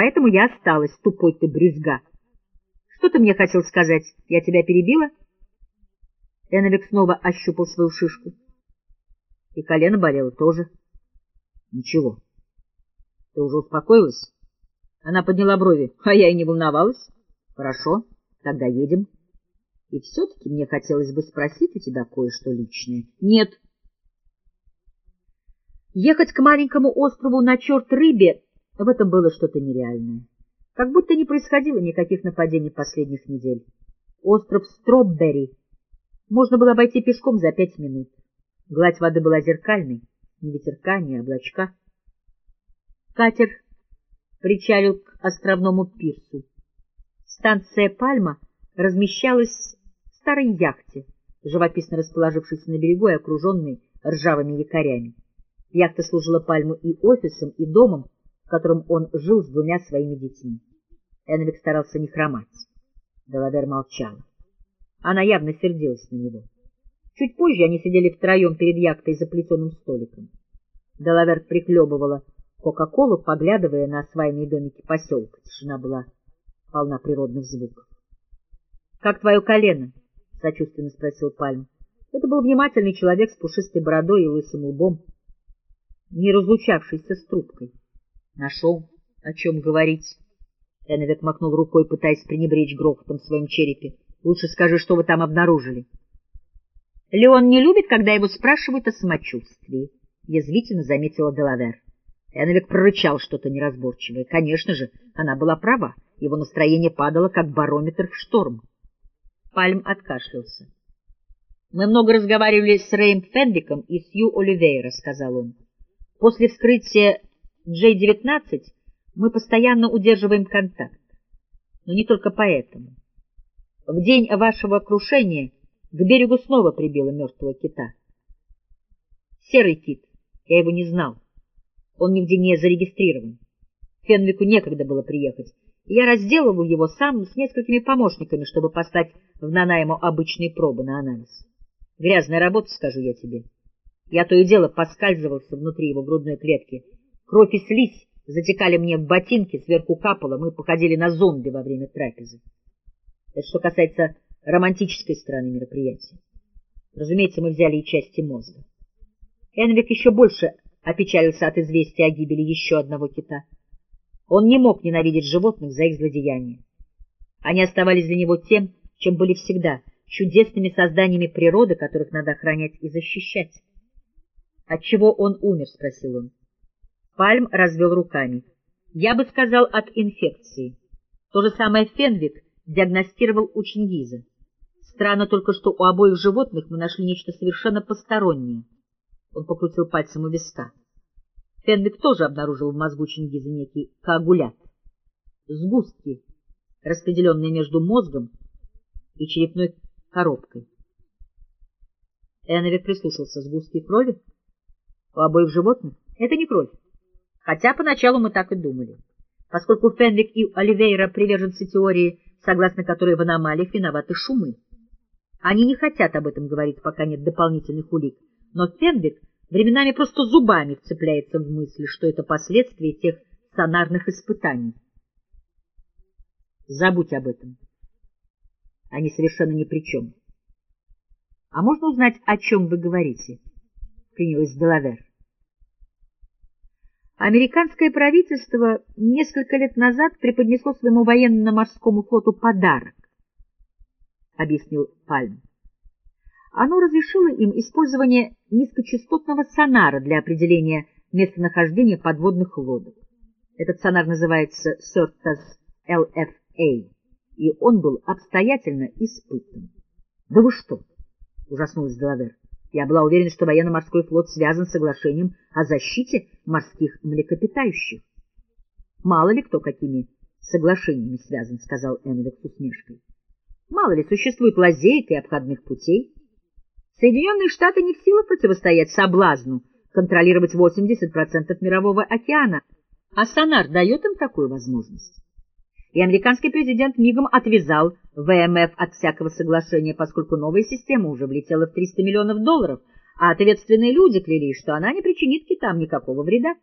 поэтому я осталась, тупой ты брюзга. Что ты мне хотел сказать? Я тебя перебила? Эновик снова ощупал свою шишку. И колено болело тоже. Ничего. Ты уже успокоилась? Она подняла брови. А я и не волновалась. Хорошо, тогда едем. И все-таки мне хотелось бы спросить у тебя кое-что личное. Нет. Ехать к маленькому острову на черт рыбе — в этом было что-то нереальное. Как будто не происходило никаких нападений последних недель. Остров Строббери можно было обойти пешком за пять минут. Гладь воды была зеркальной, ни ветерка, ни облачка. Катер причалил к островному пирсу. Станция «Пальма» размещалась в старой яхте, живописно расположившейся на берегу и окруженной ржавыми якорями. Яхта служила Пальму и офисом, и домом, котором он жил с двумя своими детьми. Энвик старался не хромать. Деладер молчала. Она явно сердилась на него. Чуть позже они сидели втроем перед яхтой за плетеным столиком. Делавер прихлебывала Кока-Колу, поглядывая на осваянные домики поселка. Тишина была полна природных звуков. — Как твое колено? — сочувственно спросил Пальм. Это был внимательный человек с пушистой бородой и лысым лбом, не разлучавшийся с трубкой. — Нашел, о чем говорить. Эновик махнул рукой, пытаясь пренебречь грохотом в своем черепе. — Лучше скажи, что вы там обнаружили. Леон не любит, когда его спрашивают о самочувствии, — язвительно заметила Делавер. Эновик прорычал что-то неразборчивое. Конечно же, она была права. Его настроение падало, как барометр в шторм. Пальм откашлялся. — Мы много разговаривали с Рэем Фендиком и Сью Оливейра, — сказал он. — После вскрытия J-19 мы постоянно удерживаем контакт. Но не только поэтому. В день вашего крушения к берегу снова прибило мертвого кита. Серый кит, я его не знал. Он нигде не зарегистрирован. Фенвику некогда было приехать, я разделывал его сам с несколькими помощниками, чтобы послать в Нанаймо обычные пробы на анализ. Грязная работа, скажу я тебе. Я то и дело поскальзывался внутри его грудной клетки. Кровь и слизь затекали мне в ботинки, сверху капало, мы походили на зомби во время трапезы. Это что касается романтической стороны мероприятия. Разумеется, мы взяли и части мозга. Энвик еще больше опечалился от известия о гибели еще одного кита. Он не мог ненавидеть животных за их злодеяния. Они оставались для него тем, чем были всегда, чудесными созданиями природы, которых надо охранять и защищать. — От чего он умер? — спросил он. Пальм развел руками. — Я бы сказал, от инфекции. То же самое Фенвик диагностировал у Чингиза. Странно только, что у обоих животных мы нашли нечто совершенно постороннее. Он покрутил пальцем у виска. Фенвик тоже обнаружил в мозгу Чингиза некий коагулят. Сгустки, распределенные между мозгом и черепной коробкой. Эновик прислушался. Сгустки крови? У обоих животных? Это не кровь. Хотя поначалу мы так и думали. Поскольку Фенвик и Оливейра приверженцы теории, согласно которой в аномалиях виноваты шумы. Они не хотят об этом говорить, пока нет дополнительных улик но Фенвик временами просто зубами вцепляется в мысли, что это последствия тех сонарных испытаний. Забудь об этом. Они совершенно ни при чем. — А можно узнать, о чем вы говорите? — принялась Делавер. Американское правительство несколько лет назад преподнесло своему военно-морскому флоту подарок, — объяснил Пальм. Оно разрешило им использование низкочастотного сонара для определения местонахождения подводных лодок. Этот сонар называется CERTAS LFA, и он был обстоятельно испытан. — Да вы что? — ужаснулась Делавер. — Я была уверена, что военно-морской флот связан с соглашением о защите морских млекопитающих. — Мало ли кто какими соглашениями связан, — сказал Энвик с усмешкой. — Мало ли существует лазеек и обходных путей. Соединенные Штаты не в силах противостоять соблазну контролировать 80% мирового океана, а сонар дает им такую возможность. И американский президент мигом отвязал ВМФ от всякого соглашения, поскольку новая система уже влетела в 300 миллионов долларов, а ответственные люди клялись, что она не причинит китам никакого вреда.